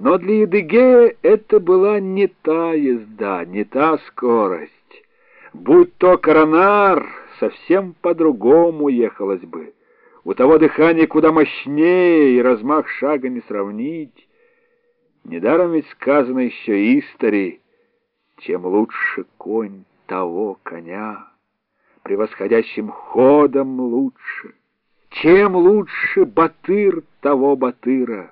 Но для Едыгея это была не та езда, не та скорость. Будь то коронар, совсем по-другому ехалось бы. У того дыхание куда мощнее, и размах шага не сравнить. Недаром ведь сказано еще истори, чем лучше конь того коня, превосходящим ходом лучше, чем лучше батыр того батыра,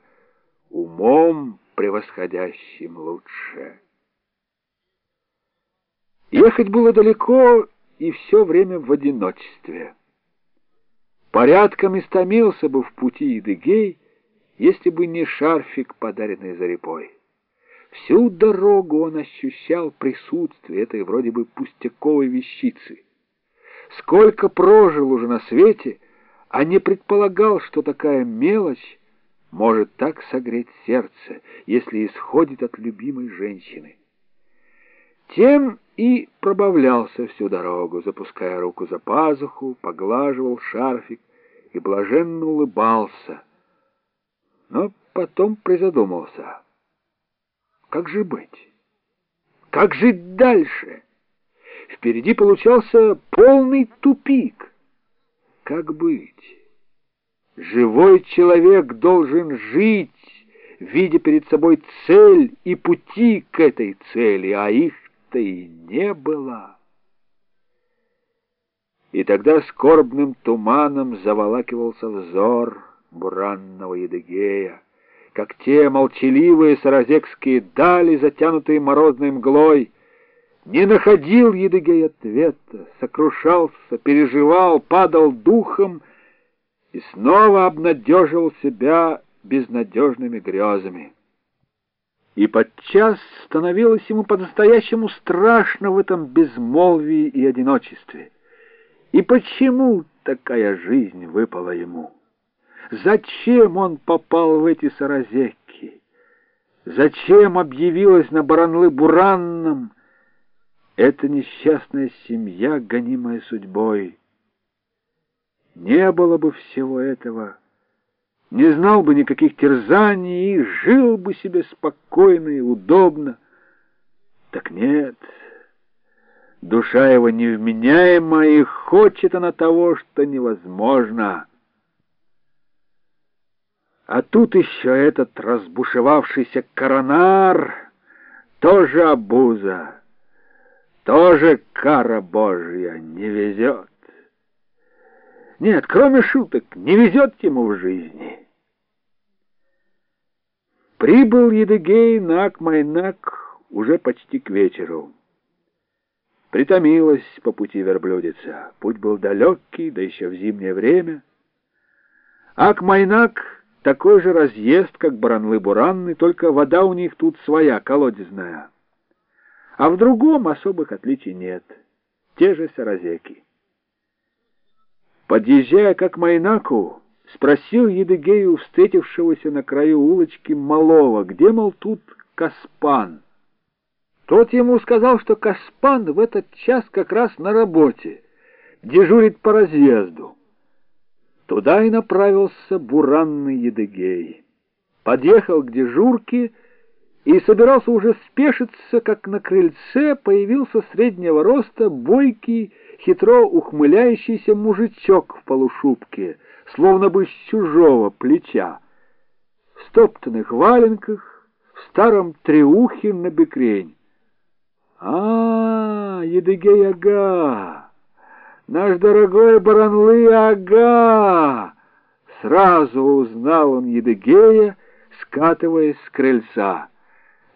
умом превосходящим лучше. Ехать было далеко и все время в одиночестве. Порядком истомился бы в пути Идыгей, если бы не шарфик, подаренный Зарипой. Всю дорогу он ощущал присутствие этой вроде бы пустяковой вещицы. Сколько прожил уже на свете, а не предполагал, что такая мелочь может так согреть сердце, если исходит от любимой женщины. Тем и пробавлялся всю дорогу, запуская руку за пазуху, поглаживал шарфик и блаженно улыбался. Но потом призадумался. Как же быть? Как жить дальше? Впереди получался полный тупик. Как быть? Живой человек должен жить, видя перед собой цель и пути к этой цели, а их-то и не было. И тогда скорбным туманом заволакивался взор буранного Едыгея, как те молчаливые саразекские дали, затянутые морозной мглой. Не находил Едыгей ответа, сокрушался, переживал, падал духом — и снова обнадеживал себя безнадежными грезами. И подчас становилось ему по-настоящему страшно в этом безмолвии и одиночестве. И почему такая жизнь выпала ему? Зачем он попал в эти саразеки? Зачем объявилась на Баранлы-Буранном эта несчастная семья, гонимая судьбой? Не было бы всего этого, не знал бы никаких терзаний и жил бы себе спокойно и удобно. Так нет, душа его невменяема, и хочет она того, что невозможно. А тут еще этот разбушевавшийся коронар, тоже обуза, тоже кара Божья, не везет. Нет, кроме шуток, не везет ему в жизни. Прибыл Едыгей на Акмайнак уже почти к вечеру. Притомилась по пути верблюдица. Путь был далекий, да еще в зимнее время. Акмайнак — такой же разъезд, как Баранлы-Буранны, только вода у них тут своя, колодезная. А в другом особых отличий нет. Те же саразеки. Подъезжая к Акмайнаку, спросил Едыгею встретившегося на краю улочки малого, где, мол, тут Каспан. Тот ему сказал, что Каспан в этот час как раз на работе, дежурит по разъезду. Туда и направился буранный Едыгей. Подъехал к дежурке и собирался уже спешиться, как на крыльце появился среднего роста бойкий, хитро ухмыляющийся мужичок в полушубке, словно бы с чужого плеча, в стоптанных валенках, в старом треухе на бекрень. «А, Едыгей-ага! Наш дорогой Баранлы-ага!» Сразу узнал он Едыгея, скатываясь с крыльца.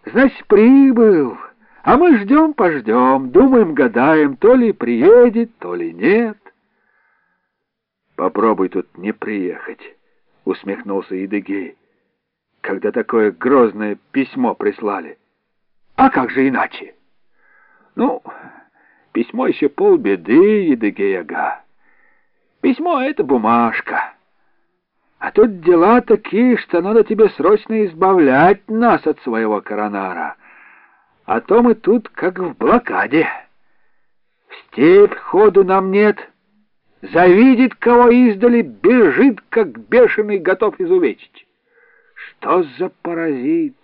Значит, прибыл, а мы ждем-пождем, думаем, гадаем, то ли приедет, то ли нет. Попробуй тут не приехать, усмехнулся Едыгей, когда такое грозное письмо прислали. А как же иначе? Ну, письмо еще полбеды, Едыгей-ага. Письмо — это бумажка. А тут дела такие, что надо тебе срочно избавлять нас от своего коронара. А то мы тут как в блокаде. В степь ходу нам нет. Завидит кого издали, бежит, как бешеный, готов изувечить. Что за паразит?